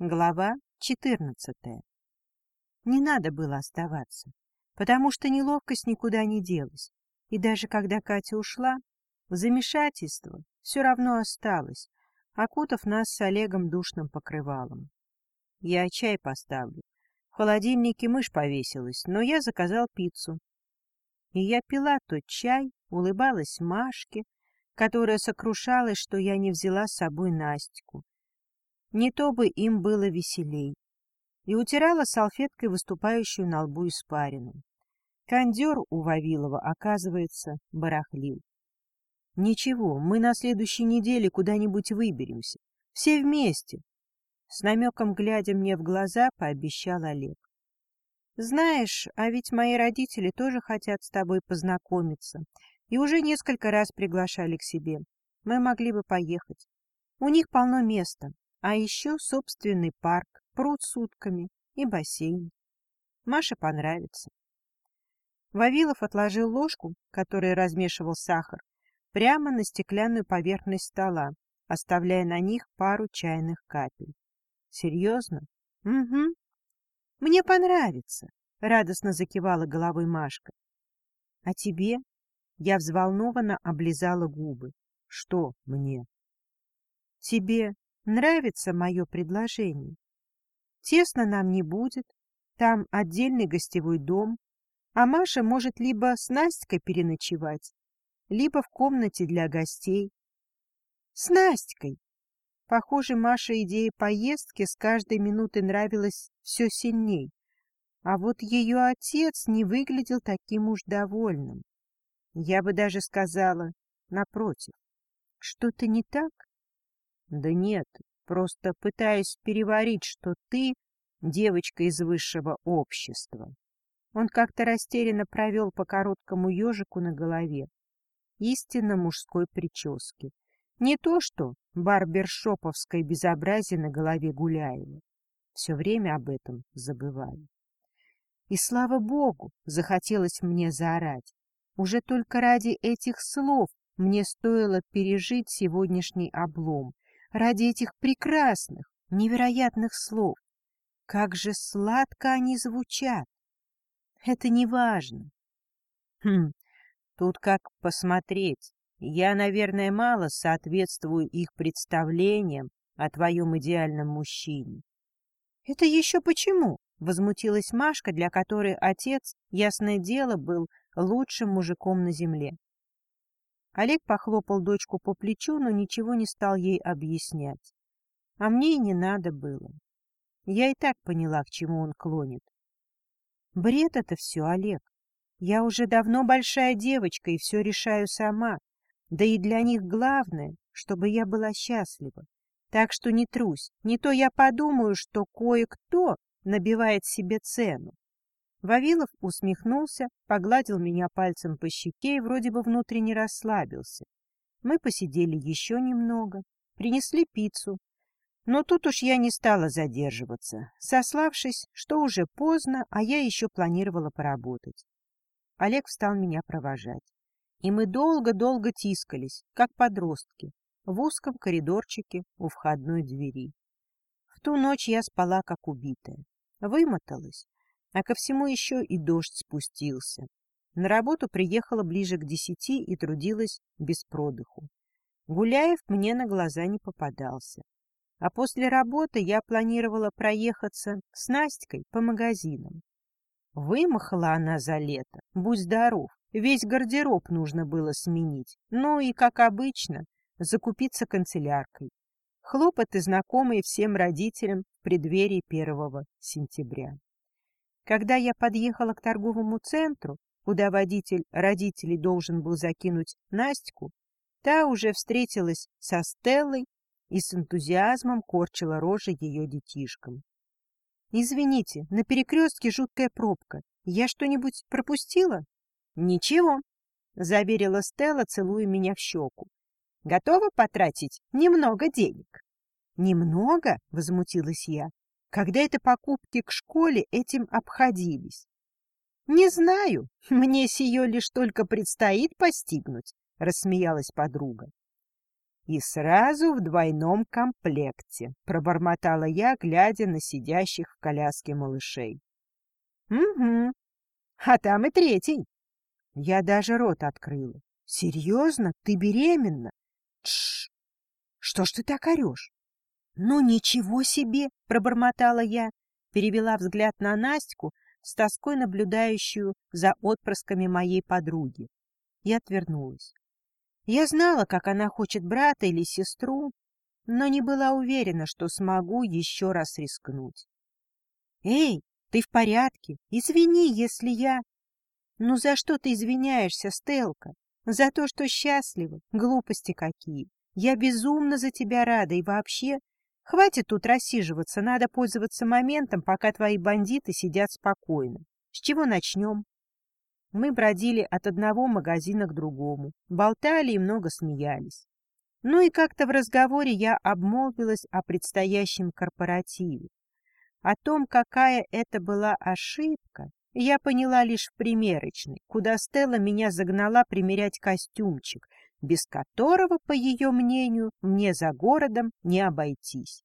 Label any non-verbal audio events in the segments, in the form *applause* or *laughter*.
Глава четырнадцатая. Не надо было оставаться, потому что неловкость никуда не делась. И даже когда Катя ушла, замешательство все равно осталось, окутав нас с Олегом душным покрывалом. Я чай поставлю. В холодильнике мышь повесилась, но я заказал пиццу. И я пила тот чай, улыбалась Машке, которая сокрушалась, что я не взяла с собой Настику не то бы им было веселей, и утирала салфеткой выступающую на лбу испарину. Кондер у Вавилова, оказывается, барахлил. Ничего, мы на следующей неделе куда-нибудь выберемся. Все вместе. С намеком, глядя мне в глаза, пообещал Олег. Знаешь, а ведь мои родители тоже хотят с тобой познакомиться и уже несколько раз приглашали к себе. Мы могли бы поехать. У них полно места. А еще собственный парк, пруд с утками и бассейн. Маше понравится. Вавилов отложил ложку, которой размешивал сахар, прямо на стеклянную поверхность стола, оставляя на них пару чайных капель. Серьезно? Угу. Мне понравится, радостно закивала головой Машка. А тебе? Я взволнованно облизала губы. Что мне? Тебе Нравится мое предложение. Тесно нам не будет, там отдельный гостевой дом, а Маша может либо с Настькой переночевать, либо в комнате для гостей. С Настькой! Похоже, Маше идея поездки с каждой минутой нравилась все сильней, а вот ее отец не выглядел таким уж довольным. Я бы даже сказала, напротив, что-то не так? Да нет, просто пытаюсь переварить, что ты девочка из высшего общества. Он как-то растерянно провел по короткому ежику на голове. Истинно мужской прически. Не то что барбершоповское безобразие на голове Гуляева. Все время об этом забываю. И слава богу, захотелось мне заорать. Уже только ради этих слов мне стоило пережить сегодняшний облом ради этих прекрасных, невероятных слов. Как же сладко они звучат! Это не важно. Хм, тут как посмотреть. Я, наверное, мало соответствую их представлениям о твоем идеальном мужчине. — Это еще почему? — возмутилась Машка, для которой отец, ясное дело, был лучшим мужиком на земле. Олег похлопал дочку по плечу, но ничего не стал ей объяснять. А мне и не надо было. Я и так поняла, к чему он клонит. Бред это все, Олег. Я уже давно большая девочка и все решаю сама. Да и для них главное, чтобы я была счастлива. Так что не трусь, не то я подумаю, что кое-кто набивает себе цену. Вавилов усмехнулся, погладил меня пальцем по щеке и вроде бы внутренне расслабился. Мы посидели еще немного, принесли пиццу. Но тут уж я не стала задерживаться, сославшись, что уже поздно, а я еще планировала поработать. Олег встал меня провожать. И мы долго-долго тискались, как подростки, в узком коридорчике у входной двери. В ту ночь я спала, как убитая. Вымоталась, а ко всему еще и дождь спустился. На работу приехала ближе к десяти и трудилась без продыху. Гуляев мне на глаза не попадался. А после работы я планировала проехаться с Настькой по магазинам. Вымахала она за лето, будь здоров, весь гардероб нужно было сменить, ну и, как обычно, закупиться канцеляркой. Хлопоты, знакомые всем родителям в преддверии первого сентября. Когда я подъехала к торговому центру, куда водитель родителей должен был закинуть Настю, та уже встретилась со Стеллой и с энтузиазмом корчила рожи ее детишкам. — Извините, на перекрестке жуткая пробка. Я что-нибудь пропустила? — Ничего, — заверила Стелла, целуя меня в щеку. — Готова потратить немного денег? — Немного? — возмутилась я. Когда это покупки к школе этим обходились? — Не знаю, *laughs* мне сие лишь только предстоит постигнуть, — рассмеялась подруга. И сразу в двойном комплекте, — пробормотала я, глядя на сидящих в коляске малышей. — Угу. А там и третий. Я даже рот открыла. — Серьезно? Ты беременна? — Тш! Что ж ты так орешь? — Ну, ничего себе! — пробормотала я, перевела взгляд на Настю, с тоской наблюдающую за отпрысками моей подруги, и отвернулась. Я знала, как она хочет брата или сестру, но не была уверена, что смогу еще раз рискнуть. — Эй, ты в порядке? Извини, если я... — Ну за что ты извиняешься, Стелка? За то, что счастлива? Глупости какие! Я безумно за тебя рада и вообще... Хватит тут рассиживаться, надо пользоваться моментом, пока твои бандиты сидят спокойно. С чего начнем? Мы бродили от одного магазина к другому, болтали и много смеялись. Ну и как-то в разговоре я обмолвилась о предстоящем корпоративе. О том, какая это была ошибка, я поняла лишь в примерочной, куда Стелла меня загнала примерять костюмчик, без которого, по ее мнению, мне за городом не обойтись.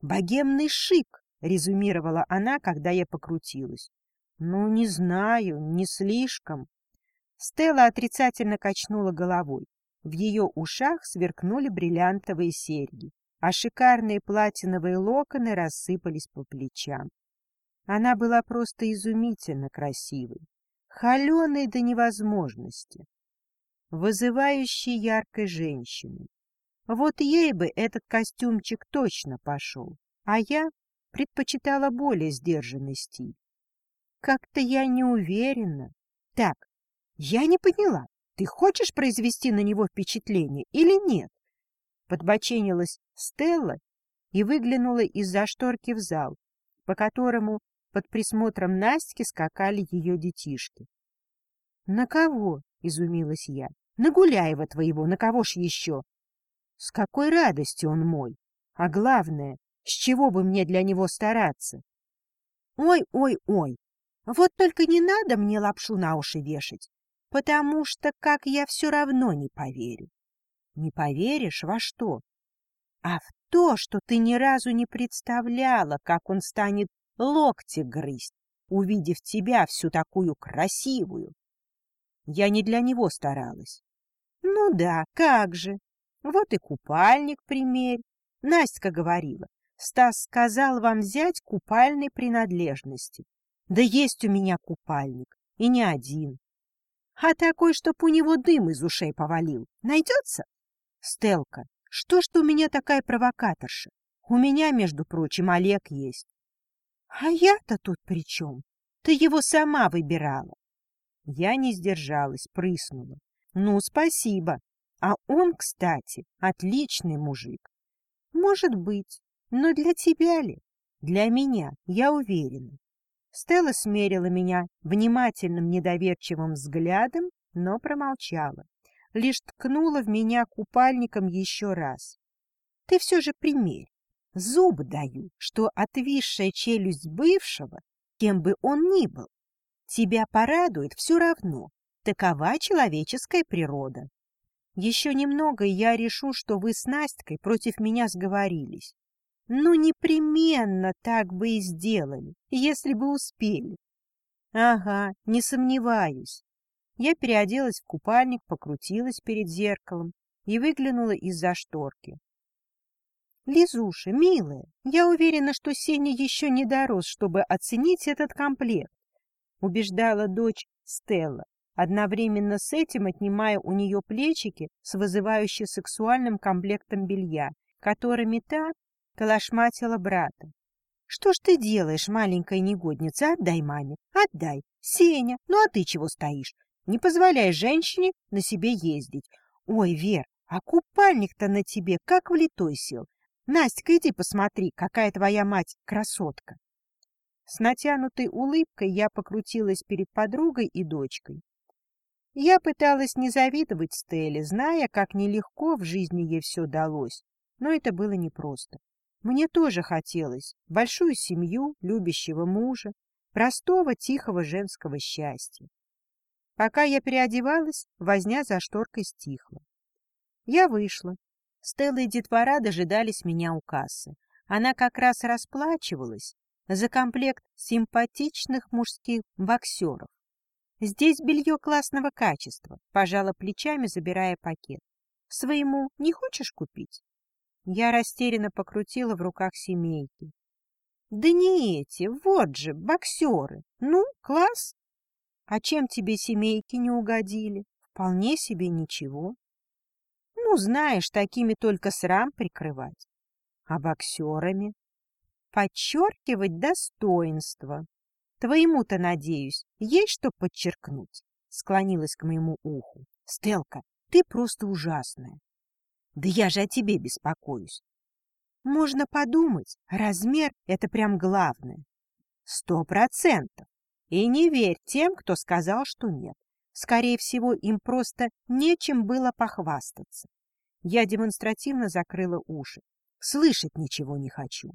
«Богемный шик», — резюмировала она, когда я покрутилась. Ну, не знаю, не слишком. Стелла отрицательно качнула головой. В ее ушах сверкнули бриллиантовые серьги, а шикарные платиновые локоны рассыпались по плечам. Она была просто изумительно красивой, холеной до невозможности, вызывающей яркой женщиной. Вот ей бы этот костюмчик точно пошел, а я предпочитала более сдержанный стиль. Как-то я не уверена. Так, я не поняла, ты хочешь произвести на него впечатление или нет? Подбоченилась Стелла и выглянула из-за шторки в зал, по которому под присмотром Настики скакали ее детишки. — На кого? — изумилась я. — На Гуляева твоего, на кого ж еще? — С какой радостью он мой! А главное, с чего бы мне для него стараться? Ой, ой, ой, вот только не надо мне лапшу на уши вешать, потому что как я все равно не поверю. Не поверишь во что? А в то, что ты ни разу не представляла, как он станет локти грызть, увидев тебя всю такую красивую. Я не для него старалась. Ну да, как же. Вот и купальник примерь. Настя говорила, Стас сказал вам взять купальной принадлежности. Да есть у меня купальник, и не один. А такой, чтоб у него дым из ушей повалил, найдется? Стелка, что ж ты у меня такая провокаторша? У меня, между прочим, Олег есть. А я-то тут при чем? Ты его сама выбирала. Я не сдержалась, прыснула. Ну, спасибо. А он, кстати, отличный мужик. Может быть, но для тебя ли? Для меня, я уверена. Стелла смерила меня внимательным недоверчивым взглядом, но промолчала. Лишь ткнула в меня купальником еще раз. — Ты все же примерь. Зуб даю, что отвисшая челюсть бывшего, кем бы он ни был, тебя порадует все равно. Такова человеческая природа. Еще немного, и я решу, что вы с Настькой против меня сговорились. Ну, непременно так бы и сделали, если бы успели. Ага, не сомневаюсь. Я переоделась в купальник, покрутилась перед зеркалом и выглянула из-за шторки. Лизуша, милая, я уверена, что Сеня еще не дорос, чтобы оценить этот комплект, убеждала дочь Стелла, одновременно с этим отнимая у нее плечики с вызывающе сексуальным комплектом белья, которыми та калашматила брата. — Что ж ты делаешь, маленькая негодница? Отдай маме, отдай. Сеня, ну а ты чего стоишь? Не позволяй женщине на себе ездить. Ой, Вер, а купальник-то на тебе как влитой сел. Настя, иди посмотри, какая твоя мать красотка. С натянутой улыбкой я покрутилась перед подругой и дочкой. Я пыталась не завидовать Стелле, зная, как нелегко в жизни ей все далось, но это было непросто. Мне тоже хотелось большую семью, любящего мужа, простого, тихого женского счастья. Пока я переодевалась, возня за шторкой стихла. Я вышла. Стелла и детвора дожидались меня у кассы. Она как раз расплачивалась за комплект симпатичных мужских боксеров. Здесь белье классного качества, пожала плечами, забирая пакет. Своему не хочешь купить? Я растерянно покрутила в руках семейки. Да не эти, вот же, боксеры. Ну, класс. А чем тебе семейки не угодили? Вполне себе ничего. Ну, знаешь, такими только срам прикрывать. А боксерами? Подчеркивать достоинство. Твоему-то, надеюсь, есть что подчеркнуть? Склонилась к моему уху. Стелка, ты просто ужасная. Да я же о тебе беспокоюсь. Можно подумать, размер — это прям главное. Сто процентов. И не верь тем, кто сказал, что нет. Скорее всего, им просто нечем было похвастаться. Я демонстративно закрыла уши. Слышать ничего не хочу.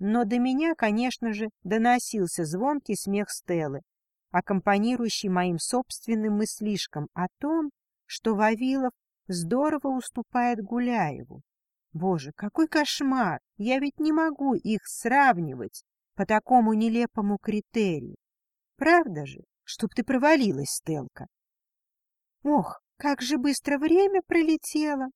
Но до меня, конечно же, доносился звонкий смех Стеллы, аккомпанирующий моим собственным мыслишкам о том, что Вавилов здорово уступает Гуляеву. Боже, какой кошмар! Я ведь не могу их сравнивать по такому нелепому критерию. Правда же, чтоб ты провалилась, Стелка? Ох, как же быстро время пролетело!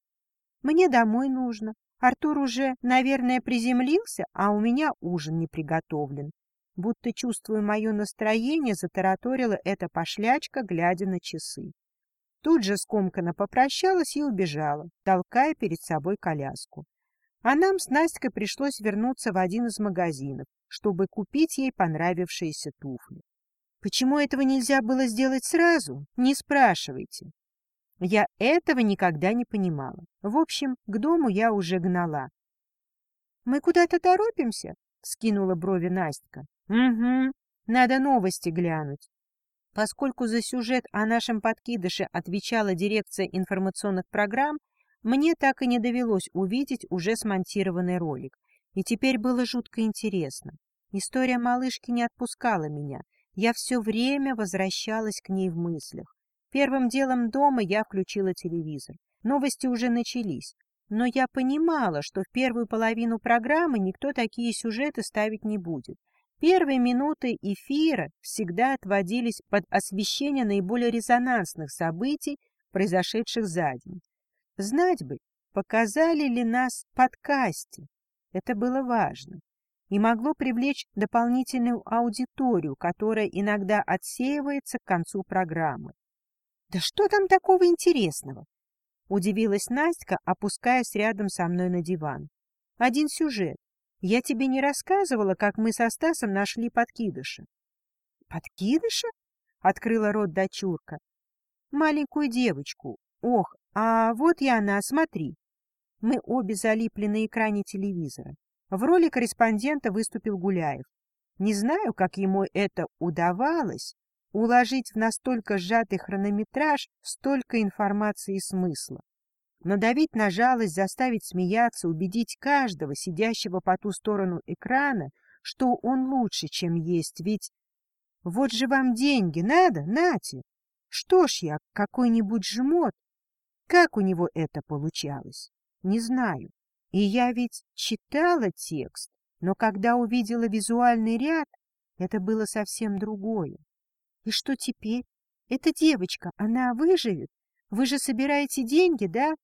Мне домой нужно. Артур уже, наверное, приземлился, а у меня ужин не приготовлен. Будто, чувствуя мое настроение, затараторила эта пошлячка, глядя на часы. Тут же скомканно попрощалась и убежала, толкая перед собой коляску. А нам с Настькой пришлось вернуться в один из магазинов, чтобы купить ей понравившиеся туфли. Почему этого нельзя было сделать сразу? Не спрашивайте. Я этого никогда не понимала. В общем, к дому я уже гнала. — Мы куда-то торопимся? — скинула брови Настя. — Угу, надо новости глянуть. Поскольку за сюжет о нашем подкидыше отвечала дирекция информационных программ, мне так и не довелось увидеть уже смонтированный ролик. И теперь было жутко интересно. История малышки не отпускала меня. Я все время возвращалась к ней в мыслях. Первым делом дома я включила телевизор. Новости уже начались. Но я понимала, что в первую половину программы никто такие сюжеты ставить не будет. Первые минуты эфира всегда отводились под освещение наиболее резонансных событий, произошедших за день. Знать бы, показали ли нас в подкасте. Это было важно и могло привлечь дополнительную аудиторию, которая иногда отсеивается к концу программы. Да что там такого интересного? Удивилась Настя, опускаясь рядом со мной на диван. Один сюжет. Я тебе не рассказывала, как мы со Стасом нашли подкидыша. Подкидыша? Открыла рот дочурка. Маленькую девочку. Ох, а вот и она, смотри. Мы обе залипли на экране телевизора. В роли корреспондента выступил Гуляев. Не знаю, как ему это удавалось, уложить в настолько сжатый хронометраж столько информации и смысла. Надавить на жалость, заставить смеяться, убедить каждого, сидящего по ту сторону экрана, что он лучше, чем есть, ведь вот же вам деньги надо, нате. Что ж я, какой-нибудь жмот? Как у него это получалось? Не знаю. И я ведь читала текст, но когда увидела визуальный ряд, это было совсем другое. И что теперь? Эта девочка, она выживет? Вы же собираете деньги, да?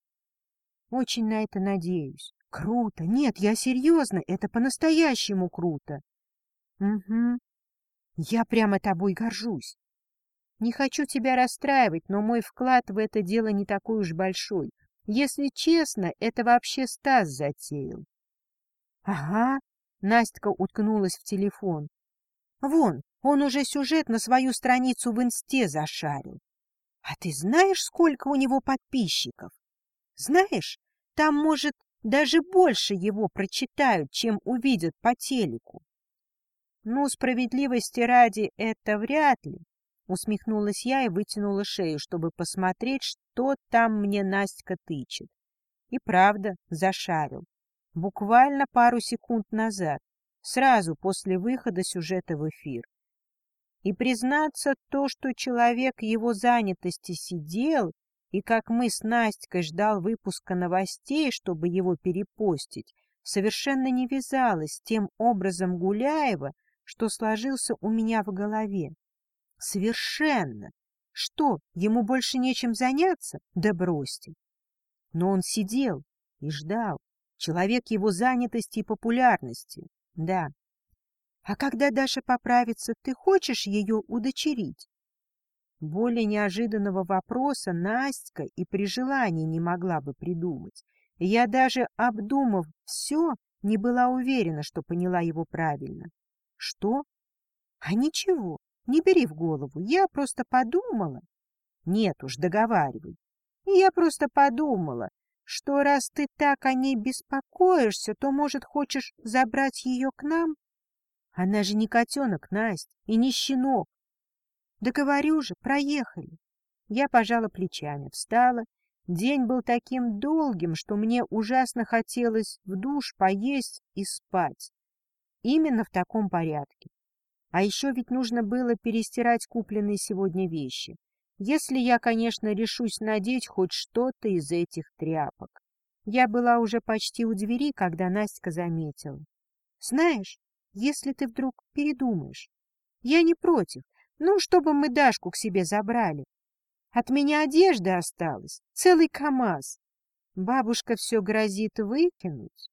Очень на это надеюсь. Круто. Нет, я серьезно, это по-настоящему круто. Угу. Я прямо тобой горжусь. Не хочу тебя расстраивать, но мой вклад в это дело не такой уж большой. Если честно, это вообще Стас затеял. Ага. Настя уткнулась в телефон. Вон, он уже сюжет на свою страницу в инсте зашарил. А ты знаешь, сколько у него подписчиков? Знаешь, там, может, даже больше его прочитают, чем увидят по телеку. Ну, справедливости ради, это вряд ли, усмехнулась я и вытянула шею, чтобы посмотреть, что там мне Настя тычет. И правда, зашарил. Буквально пару секунд назад, сразу после выхода сюжета в эфир. И признаться, то, что человек его занятости сидел и как мы с Настькой ждал выпуска новостей, чтобы его перепостить, совершенно не вязалось с тем образом Гуляева, что сложился у меня в голове. Совершенно! Что, ему больше нечем заняться? Да бросьте! Но он сидел и ждал. Человек его занятости и популярности. Да. А когда Даша поправится, ты хочешь ее удочерить? Более неожиданного вопроса Настя и при желании не могла бы придумать. Я даже, обдумав все, не была уверена, что поняла его правильно. Что? А ничего, не бери в голову, я просто подумала. Нет уж, договаривай. Я просто подумала, что раз ты так о ней беспокоишься, то, может, хочешь забрать ее к нам? Она же не котенок, Настя, и не щенок. Да говорю же, проехали. Я пожала плечами, встала. День был таким долгим, что мне ужасно хотелось в душ поесть и спать. Именно в таком порядке. А еще ведь нужно было перестирать купленные сегодня вещи. Если я, конечно, решусь надеть хоть что-то из этих тряпок. Я была уже почти у двери, когда Настя заметила. Знаешь, если ты вдруг передумаешь, я не против, ну, чтобы мы Дашку к себе забрали. От меня одежда осталась, целый КамАЗ. Бабушка все грозит выкинуть.